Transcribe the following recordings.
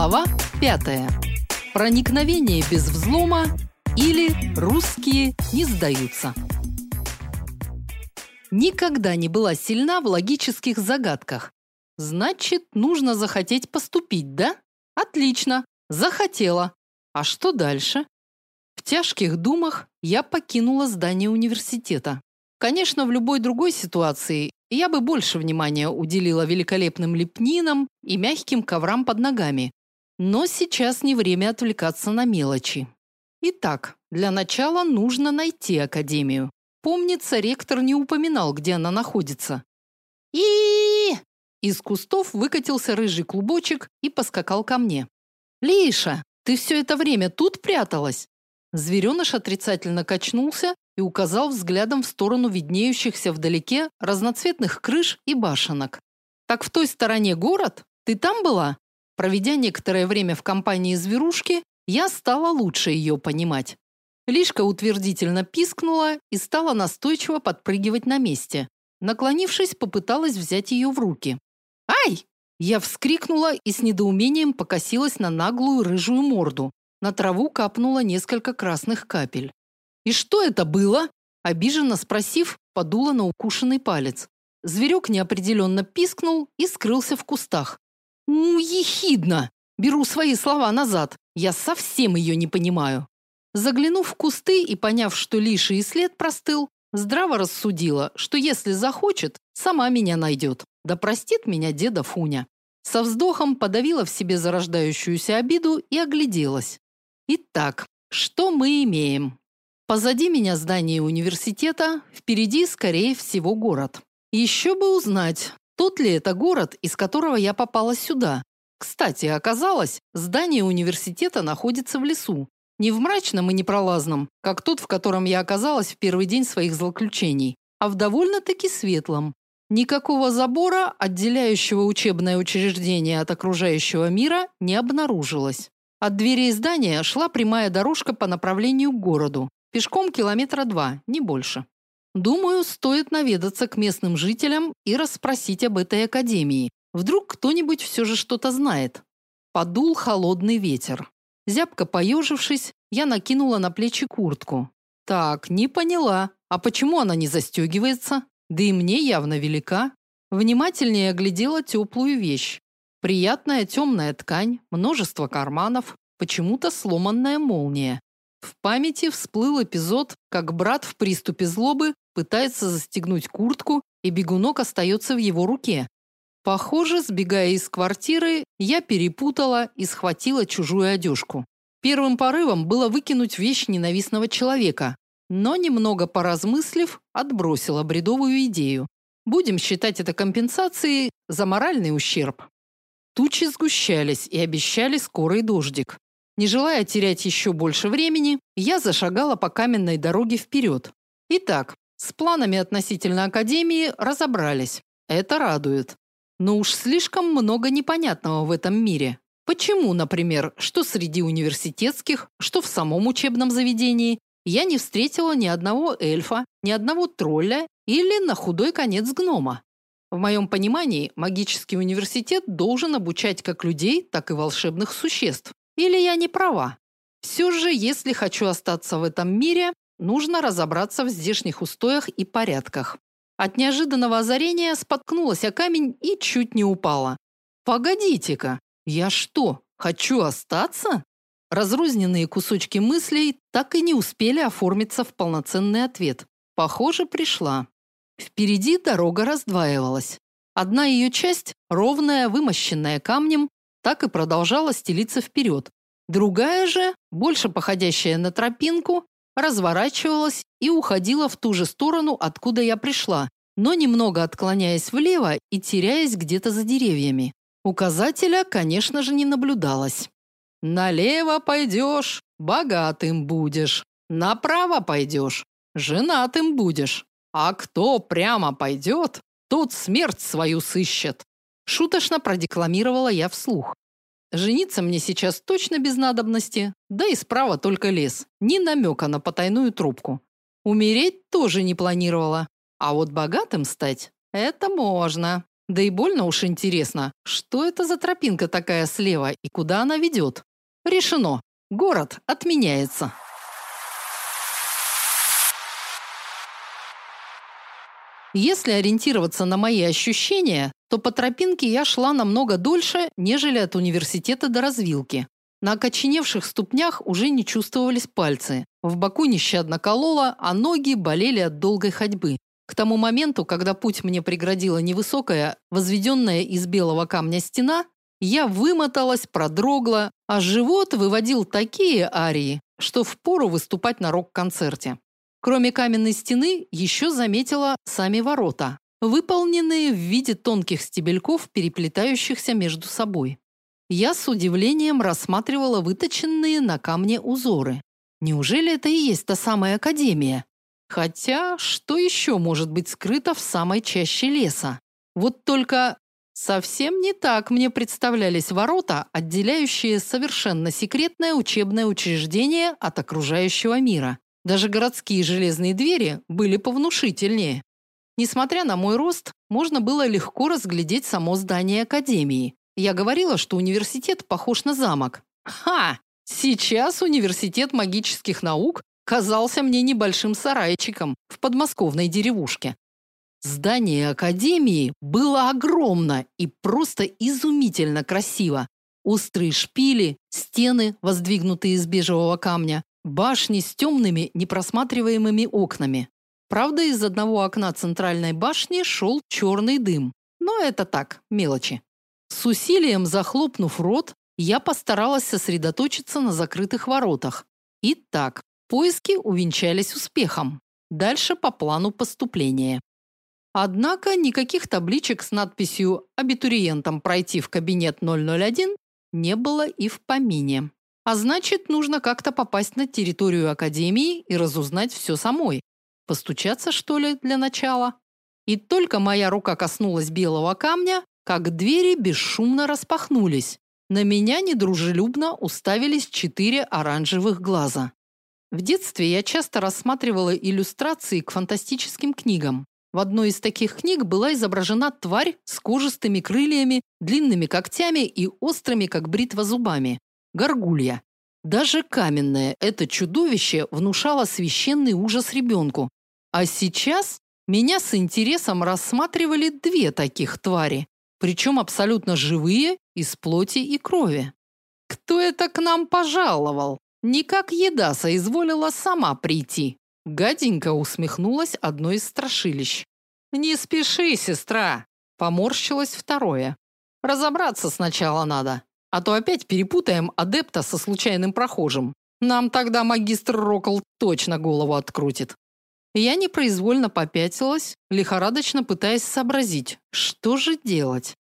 Глава 5. Проникновение без взлома или русские не сдаются. Никогда не была сильна в логических загадках. Значит, нужно захотеть поступить, да? Отлично. Захотела. А что дальше? В тяжких думах я покинула здание университета. Конечно, в любой другой ситуации я бы больше внимания уделила великолепным лепнинам и мягким коврам под ногами. Но сейчас не время отвлекаться на мелочи. Итак, для начала нужно найти академию. Помнится, ректор не упоминал, где она находится. И из кустов выкатился рыжий клубочек и поскакал ко мне. Лиша, ты все это время тут пряталась? Звереныш отрицательно качнулся и указал взглядом в сторону виднеющихся вдалеке разноцветных крыш и башенок. Так в той стороне город? Ты там была? Проведя некоторое время в компании зверушки, я стала лучше ее понимать. Лишка утвердительно пискнула и стала настойчиво подпрыгивать на месте. Наклонившись, попыталась взять ее в руки. «Ай!» Я вскрикнула и с недоумением покосилась на наглую рыжую морду. На траву капнуло несколько красных капель. «И что это было?» Обиженно спросив, подула на укушенный палец. Зверек неопределенно пискнул и скрылся в кустах. «Ну, ехидно! Беру свои слова назад. Я совсем ее не понимаю». Заглянув в кусты и поняв, что лиший и след простыл, здраво рассудила, что если захочет, сама меня найдет. Да простит меня деда Фуня. Со вздохом подавила в себе зарождающуюся обиду и огляделась. Итак, что мы имеем? Позади меня здание университета, впереди, скорее всего, город. Еще бы узнать, тот ли это город, из которого я попала сюда. Кстати, оказалось, здание университета находится в лесу. Не в мрачном и непролазном, как тот, в котором я оказалась в первый день своих злоключений, а в довольно-таки светлом. Никакого забора, отделяющего учебное учреждение от окружающего мира, не обнаружилось. От дверей здания шла прямая дорожка по направлению к городу. Пешком километра два, не больше. Думаю, стоит наведаться к местным жителям и расспросить об этой академии. Вдруг кто-нибудь все же что-то знает. Подул холодный ветер. Зябко поежившись, я накинула на плечи куртку. Так, не поняла. А почему она не застегивается? Да и мне явно велика. Внимательнее оглядела теплую вещь. Приятная темная ткань, множество карманов, почему-то сломанная молния. В памяти всплыл эпизод, как брат в приступе злобы пытается застегнуть куртку, и бегунок остается в его руке. Похоже, сбегая из квартиры, я перепутала и схватила чужую одежку. Первым порывом было выкинуть вещь ненавистного человека, но немного поразмыслив, отбросила бредовую идею. Будем считать это компенсацией за моральный ущерб. Тучи сгущались и обещали скорый дождик. Не желая терять еще больше времени, я зашагала по каменной дороге вперед. Итак, с планами относительно академии разобрались. Это радует. Но уж слишком много непонятного в этом мире. Почему, например, что среди университетских, что в самом учебном заведении я не встретила ни одного эльфа, ни одного тролля или на худой конец гнома? В моем понимании, магический университет должен обучать как людей, так и волшебных существ. Или я не права? Все же, если хочу остаться в этом мире, нужно разобраться в здешних устоях и порядках. От неожиданного озарения споткнулась о камень и чуть не упала. Погодите-ка, я что, хочу остаться? Разрозненные кусочки мыслей так и не успели оформиться в полноценный ответ. Похоже, пришла. Впереди дорога раздваивалась. Одна ее часть, ровная, вымощенная камнем, так и продолжала стелиться вперед. Другая же, больше походящая на тропинку, разворачивалась и уходила в ту же сторону, откуда я пришла, но немного отклоняясь влево и теряясь где-то за деревьями. Указателя, конечно же, не наблюдалось. Налево пойдешь, богатым будешь. Направо пойдешь, женатым будешь. А кто прямо пойдет, тот смерть свою сыщет. Шуточно продекламировала я вслух. Жениться мне сейчас точно без надобности, да и справа только лес, ни намека на потайную трубку. Умереть тоже не планировала, а вот богатым стать это можно. Да и больно уж интересно, что это за тропинка такая слева и куда она ведет. Решено. Город отменяется. Если ориентироваться на мои ощущения, то по тропинке я шла намного дольше, нежели от университета до развилки. На окоченевших ступнях уже не чувствовались пальцы. В боку нещадно кололо, а ноги болели от долгой ходьбы. К тому моменту, когда путь мне преградила невысокая, возведенная из белого камня стена, я вымоталась, продрогла, а живот выводил такие арии, что впору выступать на рок-концерте. Кроме каменной стены, еще заметила сами ворота, выполненные в виде тонких стебельков, переплетающихся между собой. Я с удивлением рассматривала выточенные на камне узоры. Неужели это и есть та самая академия? Хотя, что еще может быть скрыто в самой чаще леса? Вот только совсем не так мне представлялись ворота, отделяющие совершенно секретное учебное учреждение от окружающего мира. Даже городские железные двери были повнушительнее. Несмотря на мой рост, можно было легко разглядеть само здание академии. Я говорила, что университет похож на замок. Ха! Сейчас университет магических наук казался мне небольшим сарайчиком в подмосковной деревушке. Здание академии было огромно и просто изумительно красиво. Острые шпили, стены, воздвигнутые из бежевого камня, башни с темными, непросматриваемыми окнами. Правда, из одного окна центральной башни шел черный дым. Но это так, мелочи. С усилием захлопнув рот, я постаралась сосредоточиться на закрытых воротах. Итак, Поиски увенчались успехом. Дальше по плану поступления. Однако никаких табличек с надписью «Абитуриентам пройти в кабинет 001» не было и в помине. А значит, нужно как-то попасть на территорию академии и разузнать все самой. Постучаться, что ли, для начала? И только моя рука коснулась белого камня, как двери бесшумно распахнулись. На меня недружелюбно уставились четыре оранжевых глаза. В детстве я часто рассматривала иллюстрации к фантастическим книгам. В одной из таких книг была изображена тварь с кожистыми крыльями, длинными когтями и острыми, как бритва, зубами. Горгулья. Даже каменное это чудовище внушало священный ужас ребенку. А сейчас меня с интересом рассматривали две таких твари, причем абсолютно живые, из плоти и крови. Кто это к нам пожаловал? Не как еда соизволила сама прийти. Гаденько усмехнулась одно из страшилищ. Не спеши, сестра, поморщилось второе. Разобраться сначала надо, а то опять перепутаем адепта со случайным прохожим. Нам тогда магистр Рокл точно голову открутит. Я непроизвольно попятилась, лихорадочно пытаясь сообразить, что же делать.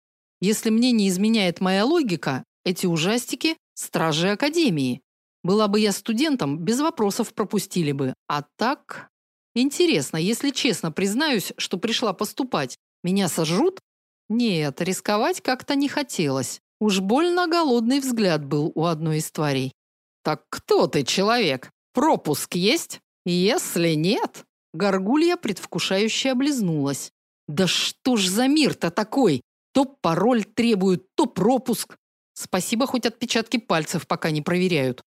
Если мне не изменяет моя логика, эти ужастики стражи академии. Была бы я студентом, без вопросов пропустили бы. А так, интересно, если честно признаюсь, что пришла поступать, меня сожрут? Нет, рисковать как-то не хотелось. Уж больно голодный взгляд был у одной из тварей. Так кто ты, человек? Пропуск есть? Если нет, горгулья предвкушающе облизнулась. Да что ж за мир-то такой? То пароль требуют, то пропуск. Спасибо, хоть отпечатки пальцев пока не проверяют.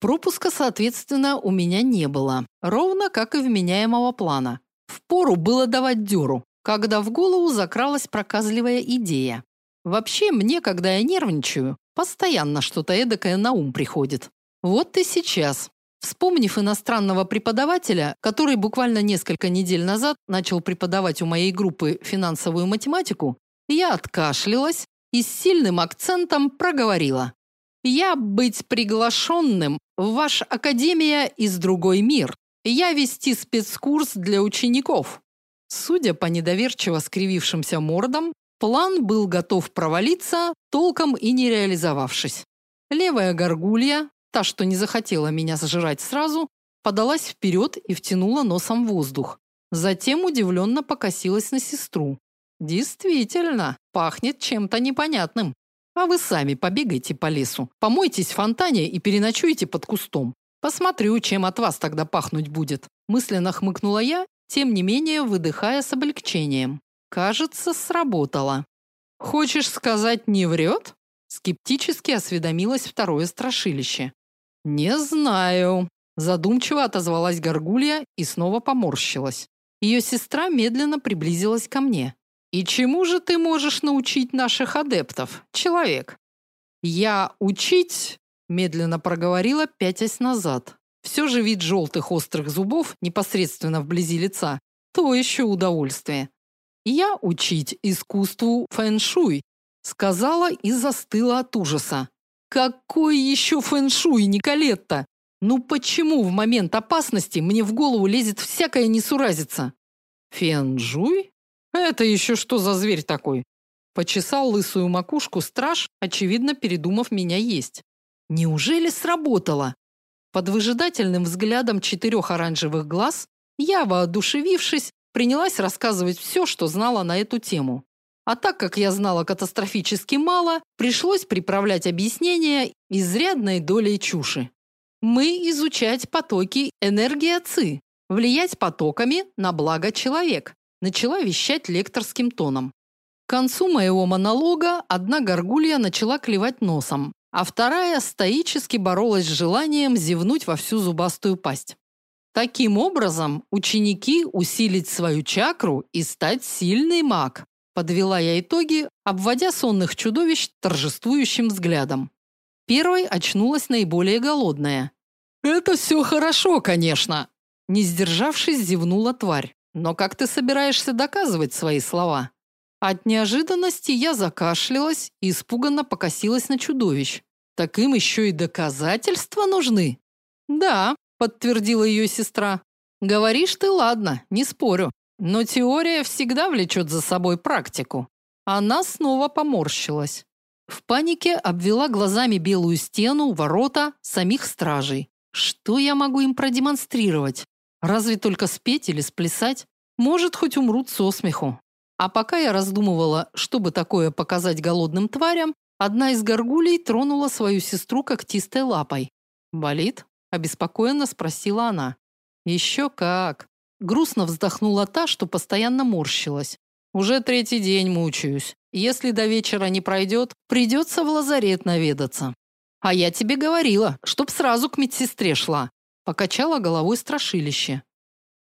Пропуска, соответственно, у меня не было, ровно как и вменяемого плана. Впору было давать дёру, когда в голову закралась проказливая идея. Вообще, мне, когда я нервничаю, постоянно что-то эдакое на ум приходит. Вот и сейчас. Вспомнив иностранного преподавателя, который буквально несколько недель назад начал преподавать у моей группы финансовую математику, я откашлялась и с сильным акцентом проговорила: "Я быть приглашенным Ваш академия из другой мир. Я вести спецкурс для учеников. Судя по недоверчиво скривившимся мордам, план был готов провалиться, толком и не реализовавшись. Левая горгулья, та, что не захотела меня сожрать сразу, подалась вперед и втянула носом воздух. Затем удивленно покосилась на сестру. Действительно, пахнет чем-то непонятным. А вы сами побегайте по лесу, помойтесь в фонтане и переночуйте под кустом. Посмотрю, чем от вас тогда пахнуть будет. Мысленно хмыкнула я, тем не менее выдыхая с облегчением. Кажется, сработало. Хочешь сказать, не врет?» Скептически осведомилось второе страшилище. «Не знаю», – задумчиво отозвалась Горгулья и снова поморщилась. Ее сестра медленно приблизилась ко мне. «И чему же ты можешь научить наших адептов, человек?» «Я учить», – медленно проговорила, пятясь назад. Все же вид желтых острых зубов непосредственно вблизи лица – то еще удовольствие. «Я учить искусству фэн-шуй», – сказала и застыла от ужаса. «Какой еще фэн-шуй, Николетта? Ну почему в момент опасности мне в голову лезет всякая несуразица? Фенжуй? Это еще что за зверь такой? Почесал лысую макушку страж, очевидно, передумав меня есть. Неужели сработало? Под выжидательным взглядом четырех оранжевых глаз я, воодушевившись, принялась рассказывать все, что знала на эту тему. А так как я знала катастрофически мало, пришлось приправлять объяснения изрядной долей чуши. Мы изучать потоки энергии ЦИ, влиять потоками на благо человек, начала вещать лекторским тоном. К концу моего монолога одна горгулья начала клевать носом, а вторая стоически боролась с желанием зевнуть во всю зубастую пасть. Таким образом, ученики усилить свою чакру и стать сильный маг. Подвела я итоги, обводя сонных чудовищ торжествующим взглядом. Первой очнулась наиболее голодная. Это все хорошо, конечно, не сдержавшись, зевнула тварь. Но как ты собираешься доказывать свои слова? От неожиданности я закашлялась и испуганно покосилась на чудовищ. Так им еще и доказательства нужны? Да, подтвердила ее сестра. Говоришь ты, ладно, не спорю. Но теория всегда влечет за собой практику. Она снова поморщилась. В панике обвела глазами белую стену, ворота, самих стражей. Что я могу им продемонстрировать? Разве только спеть или сплясать? Может, хоть умрут со смеху. А пока я раздумывала, чтобы такое показать голодным тварям, одна из горгулей тронула свою сестру когтистой лапой. «Болит?» – обеспокоенно спросила она. «Еще как!» Грустно вздохнула та, что постоянно морщилась. «Уже третий день мучаюсь. Если до вечера не пройдет, придется в лазарет наведаться». А я тебе говорила, чтоб сразу к медсестре шла, покачала головой страшилище.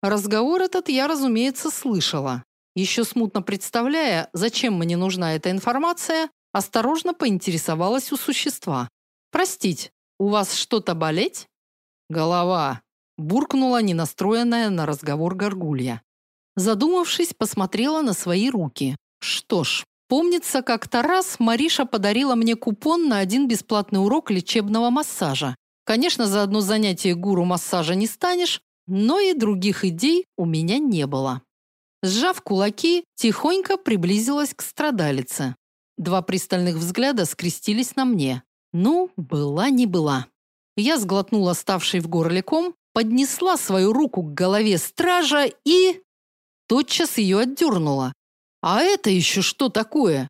Разговор этот я, разумеется, слышала. Еще смутно представляя, зачем мне нужна эта информация, осторожно поинтересовалась у существа. Простить, у вас что-то болеть? Голова, буркнула ненастроенная на разговор горгулья. Задумавшись, посмотрела на свои руки. Что ж, Помнится, как-то раз Мариша подарила мне купон на один бесплатный урок лечебного массажа. Конечно, за одно занятие гуру массажа не станешь, но и других идей у меня не было. Сжав кулаки, тихонько приблизилась к страдалице. Два пристальных взгляда скрестились на мне. Ну, была не была. Я сглотнула ставший в горле ком, поднесла свою руку к голове стража и тотчас ее отдернула. А это еще что такое?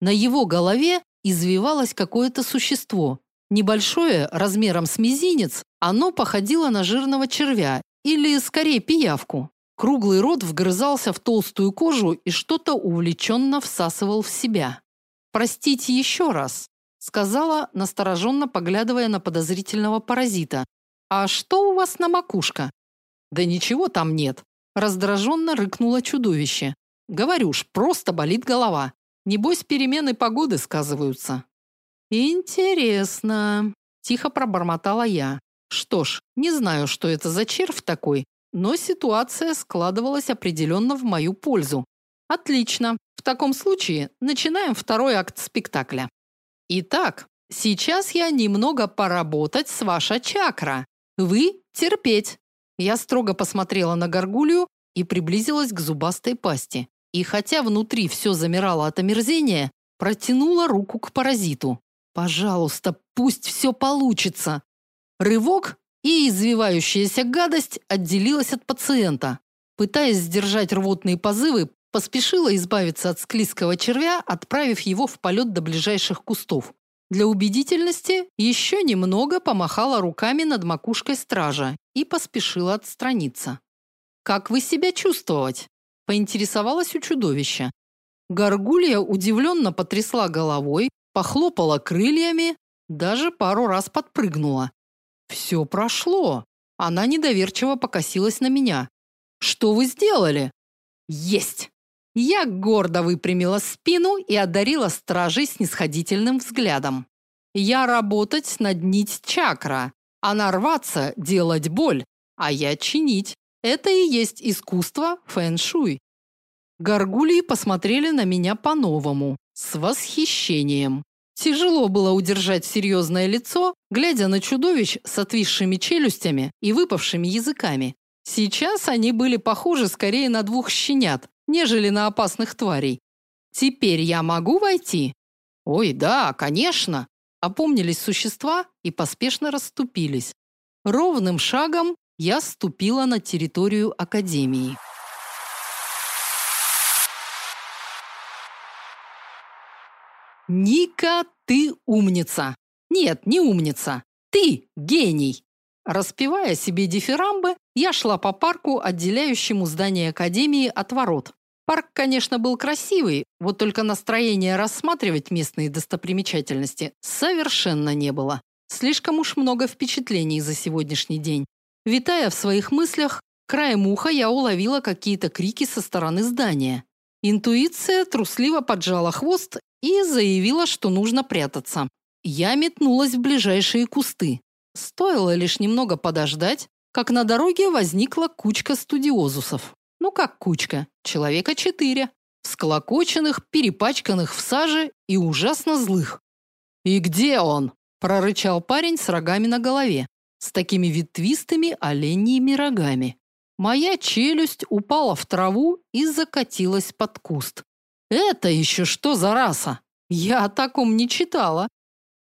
На его голове извивалось какое-то существо. Небольшое, размером с мизинец, оно походило на жирного червя или, скорее, пиявку. Круглый рот вгрызался в толстую кожу и что-то увлеченно всасывал в себя. «Простите еще раз», – сказала, настороженно поглядывая на подозрительного паразита. «А что у вас на макушка?» «Да ничего там нет», – раздраженно рыкнуло чудовище. Говорю ж, просто болит голова. Небось, перемены погоды сказываются. Интересно, тихо пробормотала я. Что ж, не знаю, что это за червь такой, но ситуация складывалась определенно в мою пользу. Отлично. В таком случае начинаем второй акт спектакля. Итак, сейчас я немного поработать с ваша чакра. Вы терпеть. Я строго посмотрела на горгулью и приблизилась к зубастой пасти и хотя внутри все замирало от омерзения, протянула руку к паразиту. Пожалуйста, пусть все получится. Рывок, и извивающаяся гадость отделилась от пациента. Пытаясь сдержать рвотные позывы, поспешила избавиться от склизкого червя, отправив его в полет до ближайших кустов. Для убедительности еще немного помахала руками над макушкой стража и поспешила отстраниться. Как вы себя чувствовать? Поинтересовалась у чудовища. Горгулья удивленно потрясла головой, похлопала крыльями, даже пару раз подпрыгнула. Все прошло. Она недоверчиво покосилась на меня. Что вы сделали? Есть. Я гордо выпрямила спину и одарила стражей снисходительным взглядом. Я работать над нить чакра, а нарваться делать боль, а я чинить. Это и есть искусство фэн-шуй. Горгульи посмотрели на меня по-новому, с восхищением. Тяжело было удержать серьезное лицо, глядя на чудовищ с отвисшими челюстями и выпавшими языками. Сейчас они были похожи скорее на двух щенят, нежели на опасных тварей. Теперь я могу войти? Ой, да, конечно. Опомнились существа и поспешно расступились. Ровным шагом я ступила на территорию академии. Ника, ты умница. Нет, не умница. Ты гений. Распевая себе дифирамбы, я шла по парку, отделяющему здание академии от ворот. Парк, конечно, был красивый, вот только настроения рассматривать местные достопримечательности совершенно не было. Слишком уж много впечатлений за сегодняшний день. Витая в своих мыслях, краем уха я уловила какие-то крики со стороны здания. Интуиция трусливо поджала хвост и заявила, что нужно прятаться. Я метнулась в ближайшие кусты. Стоило лишь немного подождать, как на дороге возникла кучка студиозусов. Ну как кучка? Человека четыре. Склокоченных, перепачканных в саже и ужасно злых. «И где он?» – прорычал парень с рогами на голове, с такими ветвистыми оленьими рогами. Моя челюсть упала в траву и закатилась под куст. Это еще что за раса? Я о таком не читала.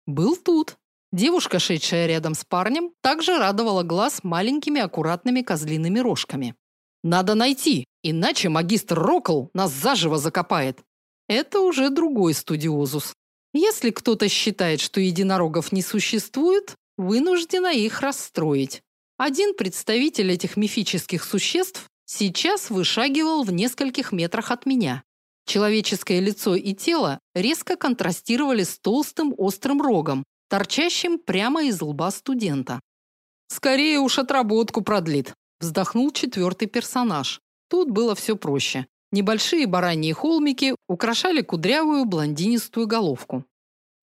Был тут. Девушка, шедшая рядом с парнем, также радовала глаз маленькими аккуратными козлиными рожками. Надо найти, иначе магистр Рокл нас заживо закопает. Это уже другой студиозус. Если кто-то считает, что единорогов не существует, вынуждена их расстроить. Один представитель этих мифических существ сейчас вышагивал в нескольких метрах от меня. Человеческое лицо и тело резко контрастировали с толстым острым рогом, торчащим прямо из лба студента. Скорее уж отработку продлит, вздохнул четвертый персонаж. Тут было все проще. Небольшие бараньи холмики украшали кудрявую блондинистую головку.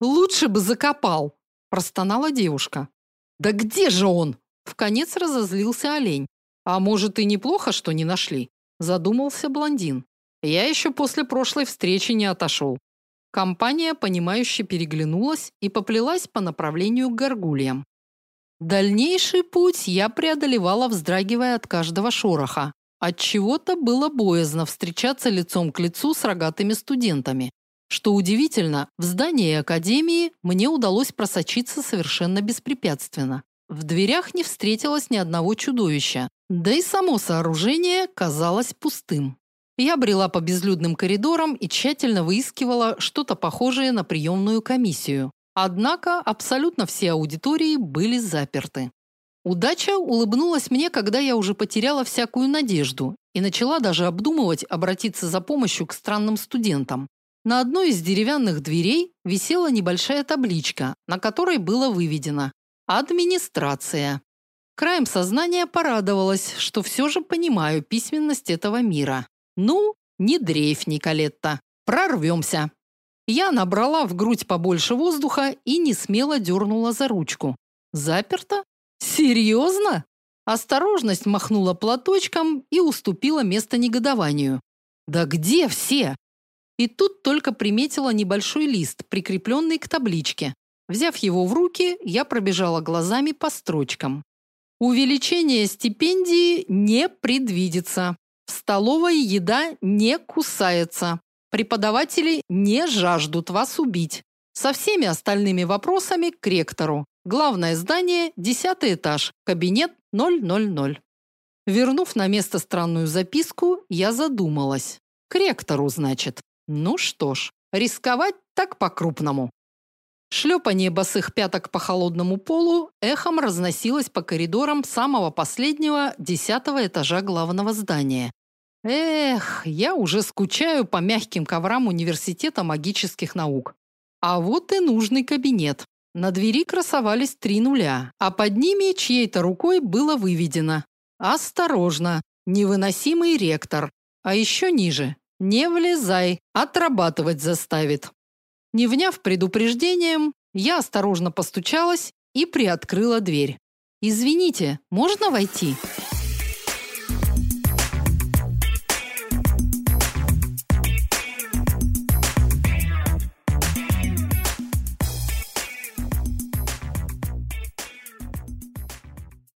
Лучше бы закопал, простонала девушка. Да где же он? В конец разозлился олень. А может и неплохо, что не нашли, задумался блондин. Я еще после прошлой встречи не отошел. Компания, понимающе переглянулась и поплелась по направлению к горгульям. Дальнейший путь я преодолевала, вздрагивая от каждого шороха. От чего-то было боязно встречаться лицом к лицу с рогатыми студентами. Что удивительно, в здании академии мне удалось просочиться совершенно беспрепятственно. В дверях не встретилось ни одного чудовища, да и само сооружение казалось пустым. Я брела по безлюдным коридорам и тщательно выискивала что-то похожее на приемную комиссию. Однако абсолютно все аудитории были заперты. Удача улыбнулась мне, когда я уже потеряла всякую надежду и начала даже обдумывать обратиться за помощью к странным студентам. На одной из деревянных дверей висела небольшая табличка, на которой было выведено: администрация. Краем сознания порадовалась, что все же понимаю письменность этого мира. Ну, не дрейф, Николетта. Прорвемся. Я набрала в грудь побольше воздуха и не смело дернула за ручку. Заперто? Серьезно? Осторожность махнула платочком и уступила место негодованию. Да где все? И тут только приметила небольшой лист, прикрепленный к табличке. Взяв его в руки, я пробежала глазами по строчкам. Увеличение стипендии не предвидится. В столовой еда не кусается. Преподаватели не жаждут вас убить. Со всеми остальными вопросами к ректору. Главное здание, десятый этаж, кабинет 000. Вернув на место странную записку, я задумалась. К ректору, значит. Ну что ж, рисковать так по-крупному. Шлепанье босых пяток по холодному полу эхом разносилось по коридорам самого последнего десятого этажа главного здания. Эх, я уже скучаю по мягким коврам университета магических наук. А вот и нужный кабинет. На двери красовались три нуля, а под ними чьей-то рукой было выведено: "Осторожно, невыносимый ректор". А еще ниже: "Не влезай, отрабатывать заставит". Не вняв предупреждением, я осторожно постучалась и приоткрыла дверь. Извините, можно войти?